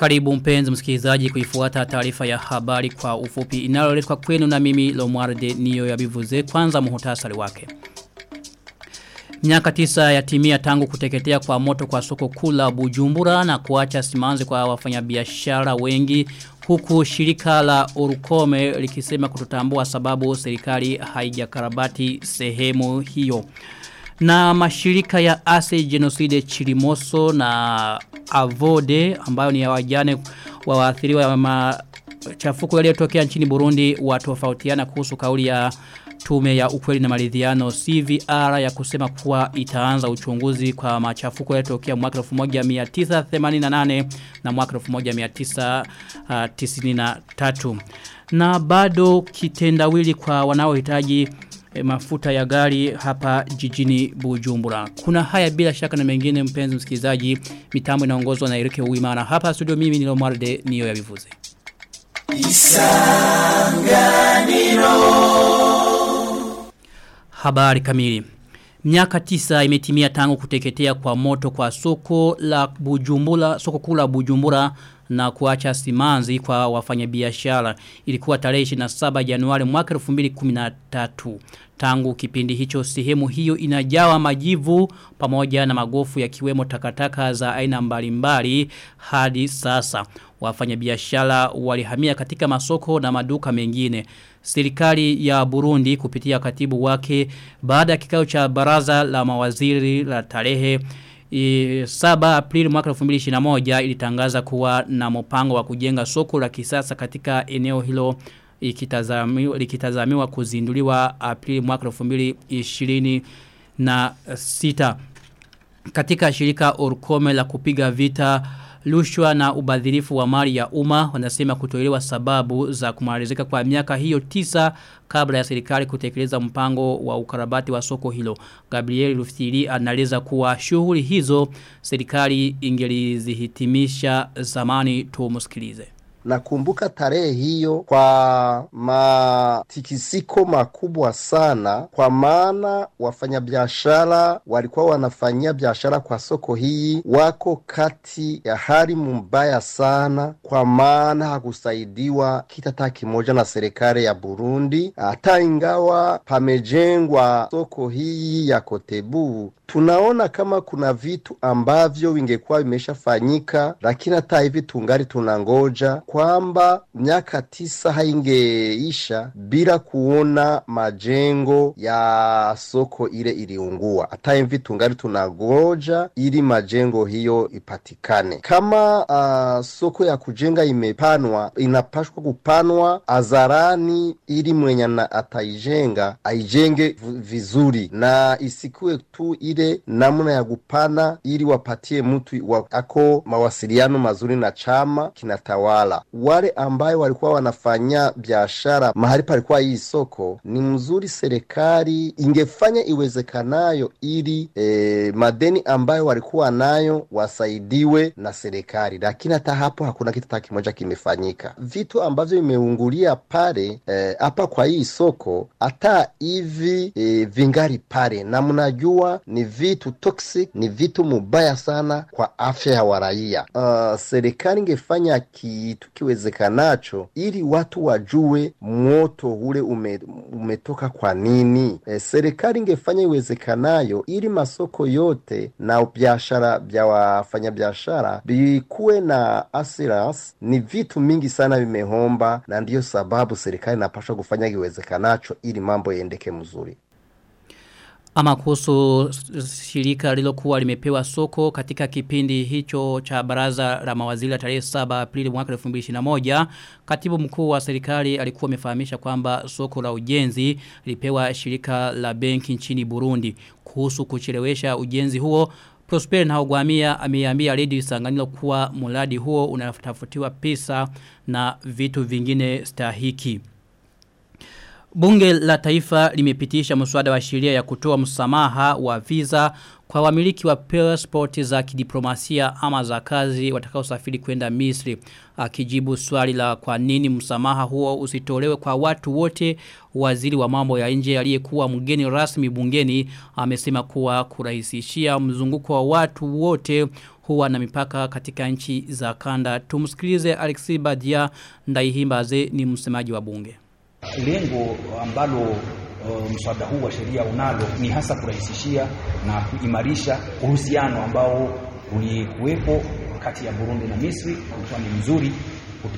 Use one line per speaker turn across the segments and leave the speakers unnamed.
Karibu mpenzi msikilizaji kuifuata taarifa ya habari kwa ufupi inaloletwa kwenu na mimi Lomwarde niyo ya bivuze kwanza muhutasari wake. Miaka tisa ya timia tangu kuteketea kwa moto kwa soko kula bujumbura na kuacha simanzi kwa wafanyabiashara wengi huku shirika la urukome likisema kutotambua sababu serikali haijakarabati sehemu hiyo. Na mashirika ya Ase Genocide Chirimoso na Avode ambayo ni ya wajane wa waathiriwa wa machafuko yaliyotokea nchini Burundi watofautiana kuhusu kauli ya tume ya ukweli na maridhiano CVR ya kusema kuwa itaanza uchunguzi kwa machafuko yaliyotokea mwaka 1988 na mwaka 1993 na bado kitendawili kwa wanaohitaji e, mafuta ya gari hapa jijini Bujumbura. Kuna haya bila shaka na mengine mpenzi msikilizaji, mitambo inaongozwa na Erike Uimana. Hapa studio mimi ni Lomarde niyo ya vivuze. Isanganiro Habari kamili. Miaka tisa imetimia tangu kuteketea kwa moto kwa soko la Bujumbura, soko kula Bujumbura na kuacha simanzi kwa wafanyabiashara. Ilikuwa tarehe 27 Januari mwaka 2013. Tangu kipindi hicho sehemu hiyo inajawa majivu pamoja na magofu ya kiwemo takataka za aina mbalimbali hadi sasa. Wafanyabiashara walihamia katika masoko na maduka mengine. Serikali ya Burundi kupitia katibu wake baada ya kikao cha baraza la mawaziri la tarehe I, 7 Aprili mwaka 2021 ilitangaza kuwa na mpango wa kujenga soko la kisasa katika eneo hilo ikitazamiwa, ikitazamiwa kuzinduliwa Aprili mwaka 2026 na sita. Katika shirika Orkome la kupiga vita rushwa na ubadhirifu wa mali ya umma wanasema kutoelewa sababu za kumalizika kwa miaka hiyo tisa kabla ya serikali kutekeleza mpango wa ukarabati wa soko hilo. Gabriel Rufitiri analeza kuwa shughuli hizo serikali ingelizihitimisha zamani tumusikilize.
Nakumbuka tarehe hiyo kwa matikisiko makubwa sana, kwa maana wafanyabiashara walikuwa wanafanyia biashara kwa soko hii wako kati ya hali mbaya sana, kwa maana hakusaidiwa kitata kimoja na serikali ya Burundi. Hata ingawa pamejengwa soko hii ya Kotebu, tunaona kama kuna vitu ambavyo vingekuwa vimeshafanyika, lakini hata hivi tungali tunangoja kwamba miaka tisa haingeisha bila kuona majengo ya soko ile iliungua. Hata hivi tungali tunangoja ili majengo hiyo ipatikane. Kama uh, soko ya kujenga imepanwa, inapashwa kupanwa azarani ili mwenye ataijenga aijenge vizuri na isikuwe tu ile namna ya kupana ili wapatie mtu wa, ako mawasiliano mazuri na chama kinatawala. Wale ambayo walikuwa wanafanya biashara mahali palikuwa hii soko, ni mzuri serikali ingefanya iwezekanayo ili e, madeni ambayo walikuwa nayo wasaidiwe na serikali, lakini hata hapo hakuna kitu hata kimoja kimefanyika. Vitu ambavyo imeungulia pale hapa e, kwa hii soko hata hivi e, vingali pale, na mnajua ni vitu toxic, ni vitu mubaya sana kwa afya ya waraia. Uh, serikali ingefanya kitu kiwezekanacho ili watu wajue moto ule ume, umetoka kwa nini. E, serikali ingefanya iwezekanayo ili masoko yote na biashara vya wafanyabiashara vikuwe na assurance. Ni vitu mingi sana vimehomba, na ndiyo sababu serikali inapaswa kufanya kiwezekanacho ili mambo yaendeke mzuri.
Ama kuhusu shirika lilokuwa limepewa soko katika kipindi hicho cha baraza la mawaziri tarehe 7 Aprili mwaka 2021 katibu mkuu wa serikali alikuwa amefahamisha kwamba soko la ujenzi lipewa shirika la benki nchini Burundi. Kuhusu kuchelewesha ujenzi huo Prosper na Ogwamia ameambia Radio Sanganilo kuwa mradi huo unatafutiwa pesa na vitu vingine stahiki Bunge la taifa limepitisha mswada wa sheria ya kutoa msamaha wa visa kwa wamiliki wa passport za kidiplomasia ama za kazi watakaosafiri kwenda Misri. Akijibu swali la kwa nini msamaha huo usitolewe kwa watu wote, waziri wa mambo ya nje aliyekuwa mgeni rasmi bungeni amesema kuwa kurahisishia mzunguko wa watu wote huwa na mipaka katika nchi za kanda. Tumsikilize Alexi Badia Ndaihimbaze ni msemaji wa bunge.
Lengo ambalo uh, mswada huu wa sheria unalo ni hasa kurahisishia na kuimarisha uhusiano ambao ulikuwepo kati ya Burundi na Misri, ulikuwa ni mzuri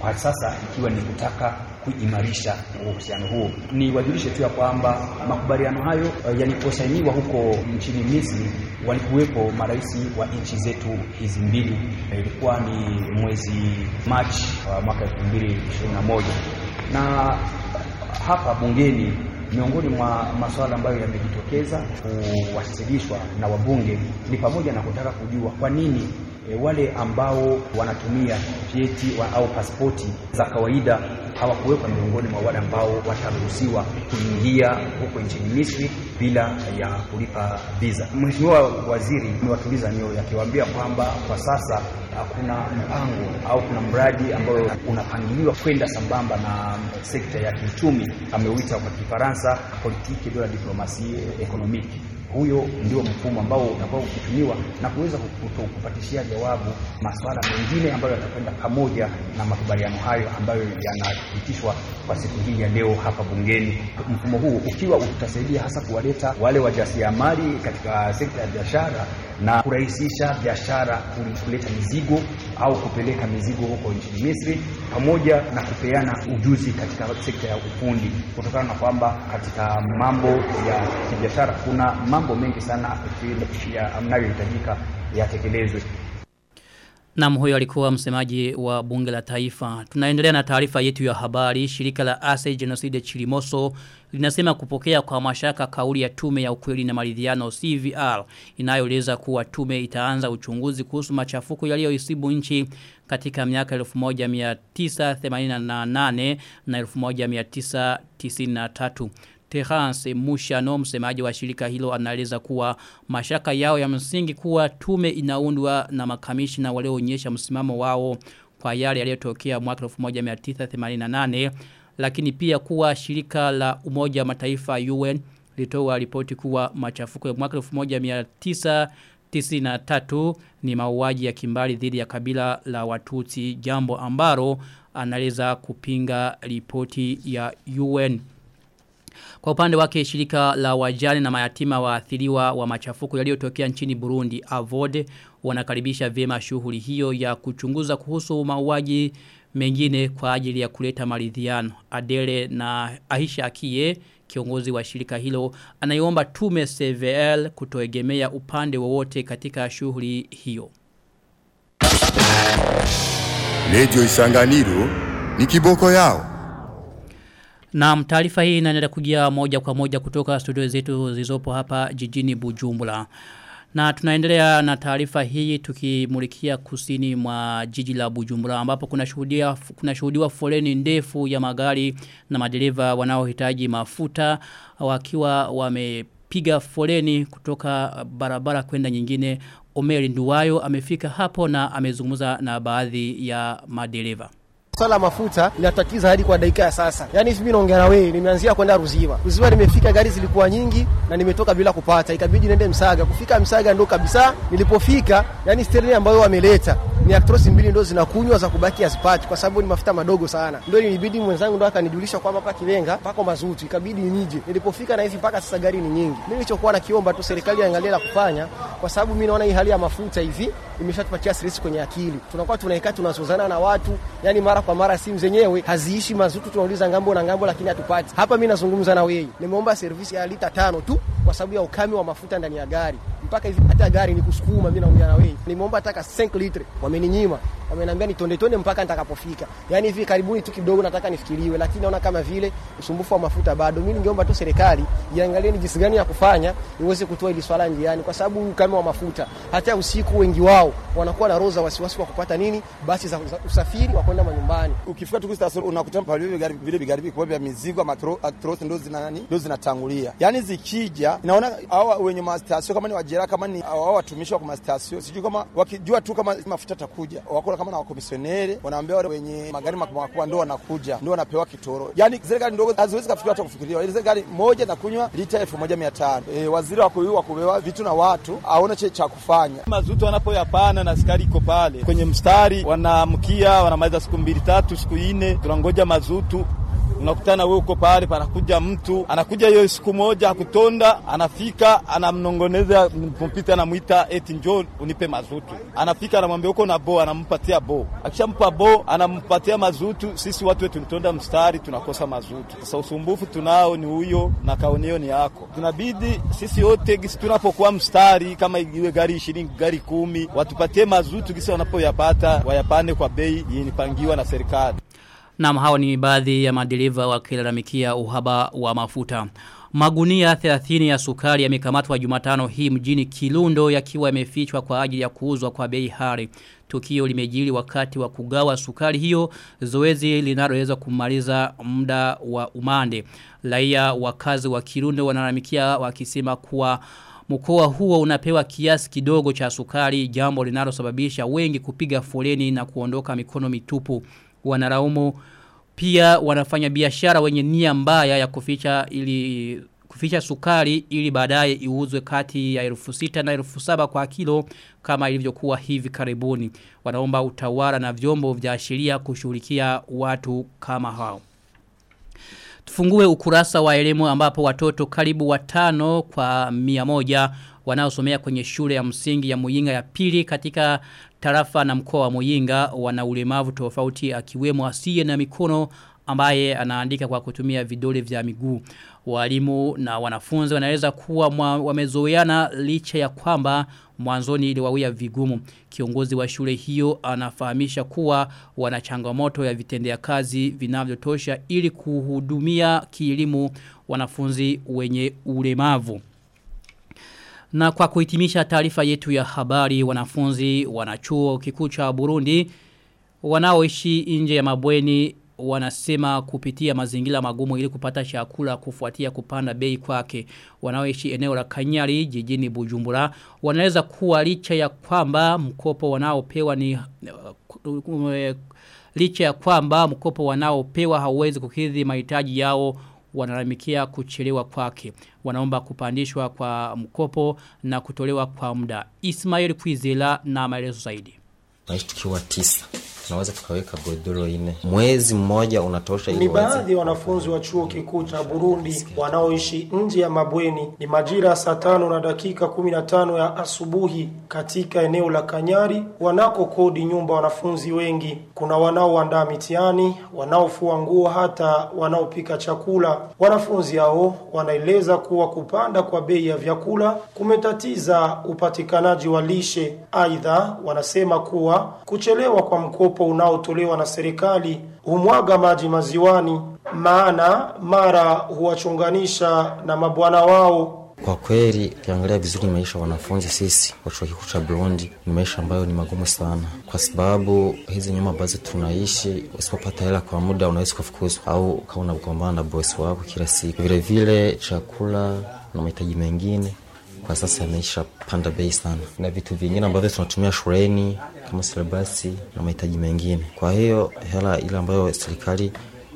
kwa sasa, ikiwa ni kutaka kuimarisha uhusiano huo. Ni wajulishe tu ya kwamba makubaliano hayo uh, yaliposainiwa huko nchini Misri, walikuwepo marais wa nchi zetu hizi mbili. Ilikuwa ni mwezi Machi uh, mwaka 2021 na hapa bungeni miongoni mwa masuala ambayo yamejitokeza kuwasilishwa na wabunge ni pamoja na kutaka kujua kwa nini e, wale ambao wanatumia vyeti wa, au pasipoti za kawaida hawakuwekwa miongoni mwa wale ambao wataruhusiwa kuingia huko nchini Misri bila ya kulipa visa. Mheshimiwa Waziri amewatuliza nyoyo akiwaambia kwamba kwa sasa kuna mpango au kuna mradi ambao unapangiliwa kwenda sambamba na sekta ya kiuchumi, ameuita kwa Kifaransa politique de la diplomatie économique. Huyo ndio mfumo ambao utakao ukitumiwa na kuweza kupatishia jawabu masuala mengine ambayo yatakwenda pamoja na makubaliano hayo ambayo yanapitishwa kwa siku hii ya leo hapa bungeni. Mfumo huu ukiwa utasaidia hasa kuwaleta wale wajasiriamali katika sekta ya biashara na kurahisisha biashara, kuleta mizigo au kupeleka mizigo huko nchini Misri, pamoja na kupeana ujuzi katika sekta ya ufundi, kutokana na kwamba katika mambo ya kibiashara kuna mambo mengi sana yanayohitajika yatekelezwe.
Nam huyo alikuwa msemaji wa bunge la taifa. Tunaendelea na taarifa yetu ya habari. Shirika la Ase Genocide Chilimoso linasema kupokea kwa mashaka kauli ya tume ya ukweli na maridhiano CVR inayoeleza kuwa tume itaanza uchunguzi kuhusu machafuko yaliyoisibu nchi katika miaka 1988 na 1993. Terence Mushano msemaji wa shirika hilo anaeleza kuwa mashaka yao ya msingi kuwa tume inaundwa na makamishina walioonyesha msimamo wao kwa yale yaliyotokea mwaka 1988 lakini pia kuwa shirika la Umoja wa Mataifa UN litoa ripoti kuwa machafuko ya mwaka 1993 ni mauaji ya kimbali dhidi ya kabila la Watutsi jambo ambalo analeza kupinga ripoti ya UN. Kwa upande wake shirika la wajane na mayatima waathiriwa wa machafuko yaliyotokea nchini Burundi Avode wanakaribisha vyema shughuli hiyo ya kuchunguza kuhusu mauaji mengine kwa ajili ya kuleta maridhiano. Adele na Aisha Akie kiongozi wa shirika hilo anaiomba tume CVL kutoegemea upande wowote katika shughuli hiyo.
Lejo Isanganiro ni kiboko yao.
Na taarifa hii inaendelea kujia moja kwa moja kutoka studio zetu zilizopo hapa jijini Bujumbura. Na tunaendelea na taarifa hii tukimulikia kusini mwa jiji la Bujumbura ambapo kuna shuhudia kuna shuhudiwa foleni ndefu ya magari na madereva wanaohitaji mafuta wakiwa wamepiga foleni kutoka barabara kwenda nyingine. Omeri Nduwayo amefika hapo na amezungumza na baadhi ya madereva.
Swala mafuta linatatiza hadi kwa dakika ya sasa. Yaani hivi mimi naongea na wewe, nimeanzia kwenda Ruziwa. Ruziwa nimefika gari zilikuwa nyingi na nimetoka bila kupata. Ikabidi niende Msaga. Kufika Msaga ndo kabisa nilipofika, yani steri ambayo wameleta ni aktrosi mbili ndo zinakunywa za kubaki azipati, kwa sababu ni mafuta madogo sana. Ndo ilibidi mwenzangu ndo akanijulisha kwamba hapa Kilenga pako mazutu, ikabidi nije. Nilipofika na hivi mpaka sasa gari ni nyingi. Mimi nilichokuwa nakiomba tu serikali iangalie la kufanya kwa sababu mimi naona hii hali ya mafuta hivi imeshatupatia stress kwenye akili. Tunakuwa tunaikaa tunazozana na watu, yani mara kwa mara simu zenyewe haziishi mazutu, tunauliza ng'ambo na ng'ambo, lakini hatupati. Hapa mimi nazungumza na wewe, nimeomba service ya lita tano tu kwa sababu ya ukame wa mafuta ndani ya gari mpaka hivi hata gari ni kusukuma. Mimi naongea na wewe, nimeomba taka 5 litre wameninyima. wameniambia nitonde tonde mpaka nitakapofika. Yani hivi karibuni tu kidogo nataka nifikiriwe, lakini naona kama vile usumbufu wa mafuta bado. Mimi ningeomba tu serikali iangalie ni jinsi gani ya kufanya iweze kutoa ile swala njiani, kwa sababu kama wa mafuta hata usiku wengi wao wanakuwa na roho za wasiwasi wa kupata nini basi za usafiri wa kwenda manyumbani.
ukifika tu station unakuta pale vile vile vigari vya mizigo matro atros ndo zina nani ndo zinatangulia. Yani zikija naona hao wenye mastasio kama ni wajera kama ni wao watumishi wa kumastasio, sijui kama wakijua tu kama mafuta takuja wako kama na wakomisionere wanaambia wale wenye magari makubwa makubwa ndio wanakuja ndio wanapewa kitoro. Yani zile gari ndogo haziwezi kufikiria hata kufikiria. Zile gari moja nakunywa lita 1500. E, waziri wako huyu wakubewa vitu na watu aona che cha kufanya.
mazuto wanapoyapana na askari iko pale kwenye mstari, wanaamkia wanamaliza siku mbili tatu siku ine, tunangoja mazutu unakutana wewe uko pale, panakuja mtu anakuja hiyo siku moja akutonda, anafika anamnongoneza mpita, anamwita eti njo unipe mazutu. Anafika anamwambia uko na bo, anampatia bo, akishampa bo anampatia mazutu. Sisi watu wetu tulitonda mstari, tunakosa mazutu. Sasa usumbufu tunao ni huyo, na kaoneo ni yako. Tunabidi sisi wote gisi tunapokuwa mstari, kama iwe gari ishirini gari kumi, watupatie mazutu gisi wanapoyapata wayapane kwa bei yinipangiwa na serikali.
Naam hawa ni baadhi ya madereva wakilalamikia uhaba wa mafuta. Magunia 30 ya sukari yamekamatwa Jumatano hii mjini Kilundo yakiwa yamefichwa kwa ajili ya kuuzwa kwa bei hari. Tukio limejiri wakati wa kugawa sukari hiyo, zoezi linaloweza kumaliza muda wa umande. Raia wakazi wa Kilundo wanalalamikia wakisema kuwa Mkoa huo unapewa kiasi kidogo cha sukari jambo linalosababisha wengi kupiga foleni na kuondoka mikono mitupu wanaraumu pia wanafanya biashara wenye nia mbaya ya kuficha ili kuficha sukari ili baadaye iuzwe kati ya elfu sita na elfu saba kwa kilo kama ilivyokuwa hivi karibuni. Wanaomba utawala na vyombo vya sheria kushughulikia watu kama hao. Tufungue ukurasa wa elimu ambapo watoto karibu watano kwa mia moja wanaosomea kwenye shule ya msingi ya Muyinga ya pili katika tarafa na mkoa wa Muyinga wana ulemavu tofauti akiwemo asiye na mikono ambaye anaandika kwa kutumia vidole vya miguu. Walimu na wanafunzi wanaweza kuwa wamezoeana licha ya kwamba mwanzoni iliwawia vigumu. Kiongozi wa shule hiyo anafahamisha kuwa wana changamoto ya vitendea kazi vinavyotosha ili kuhudumia kielimu wanafunzi wenye ulemavu. Na kwa kuhitimisha taarifa yetu ya habari wanafunzi wanachuo kikuu cha Burundi wanaoishi nje ya mabweni wanasema kupitia mazingira magumu ili kupata chakula kufuatia kupanda bei kwake. Wanaoishi eneo la Kanyari jijini Bujumbura wanaweza kuwa licha ya kwamba mkopo wanaopewa ni uh, licha ya kwamba mkopo wanaopewa hauwezi kukidhi mahitaji yao wanalalamikia kuchelewa kwake. Wanaomba kupandishwa kwa mkopo na kutolewa kwa muda. Ismail Kwizela na maelezo zaidi.
Naishi tukiwa tisa tunaweza tukaweka godoro ine mwezi mmoja unatosha
Ni baadhi ya wanafunzi wa chuo kikuu cha Burundi wanaoishi nje ya mabweni. Ni majira ya saa tano na dakika kumi na tano ya asubuhi katika eneo la Kanyari wanako kodi nyumba wanafunzi wengi. Kuna wanaoandaa mitiani wanaofua nguo, hata wanaopika chakula. Wanafunzi hao wanaeleza kuwa kupanda kwa bei ya vyakula kumetatiza upatikanaji wa lishe. Aidha, wanasema kuwa kuchelewa kwa mkopo unaotolewa na serikali humwaga maji maziwani, maana mara huwachunganisha na mabwana wao.
kwa kweli ukiangalia vizuri maisha ya wanafunzi sisi wa chuo kikuu cha Burundi ni maisha ambayo ni magumu sana, kwa sababu hizi nyumba ambazo tunaishi, usipopata hela kwa muda unaweza kufukuzwa au ukawa unagombana na bosi wako kila siku. Vile vile chakula na mahitaji mengine kwa sasa yameisha panda bei sana, na vitu vingine ambavyo tunatumia shuleni kama silabasi na mahitaji mengine. Kwa hiyo hela ile ambayo serikali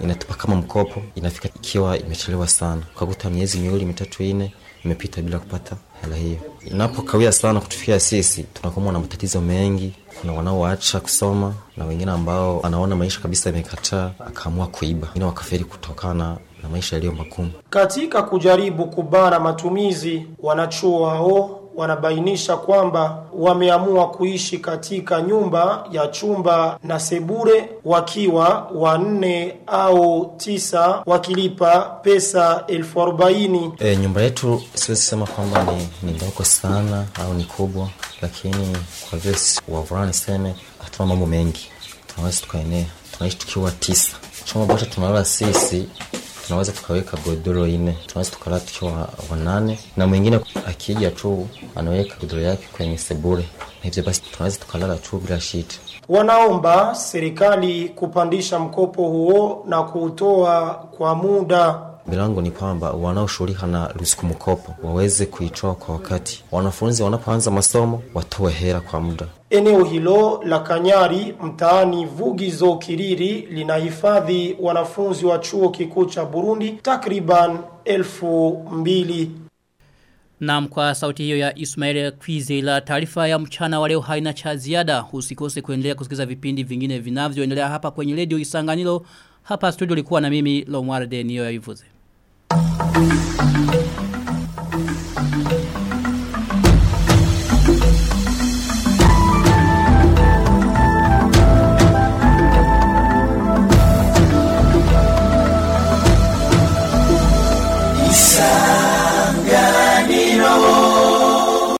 inatupa kama mkopo inafika ikiwa imechelewa sana, ukakuta miezi miwili mitatu ine imepita bila kupata hela hiyo. Inapokawia sana kutufikia sisi, tunakumbwa na matatizo mengi. Kuna wanaoacha kusoma na wengine ambao anaona maisha kabisa imekataa, akaamua kuiba, wengine wakaferi kutokana na maisha yaliyo magumu.
Katika kujaribu kubana matumizi, wanachuo hao wanabainisha kwamba wameamua kuishi katika nyumba ya chumba na sebure wakiwa wanne au tisa wakilipa pesa elfu arobaini.
E, nyumba yetu siwezi sema kwamba ni, ni ndogo sana au ni kubwa, lakini kwa vile wavulana niseme hatuna mambo mengi tunaweza tukaenea tunaishi tukiwa tisa chumba ambacho tunalala sisi tunaweza tukaweka godoro ine tunaweza tukalala tukiwa wanane na mwingine akija tu anaweka godoro yake kwenye sebure na hivyo basi tunaweza tukalala tu bila shida
Wanaomba serikali kupandisha mkopo huo na kuutoa kwa muda.
Milango ni kwamba wanaoshughulika na ruzuku mkopo waweze kuitoa kwa wakati. Wanafunzi wanapoanza masomo watoe hela kwa muda.
Eneo hilo la Kanyari mtaani Vugizo Kiriri linahifadhi wanafunzi wa chuo kikuu cha Burundi takriban elfu mbili.
Naam kwa sauti hiyo ya Ismail Kwizela taarifa ya mchana wa leo haina cha ziada. Usikose kuendelea kusikiliza vipindi vingine vinavyoendelea hapa kwenye radio Isanganiro. Hapa studio likuwa na mimi Lomwarde niyo ya Thank you.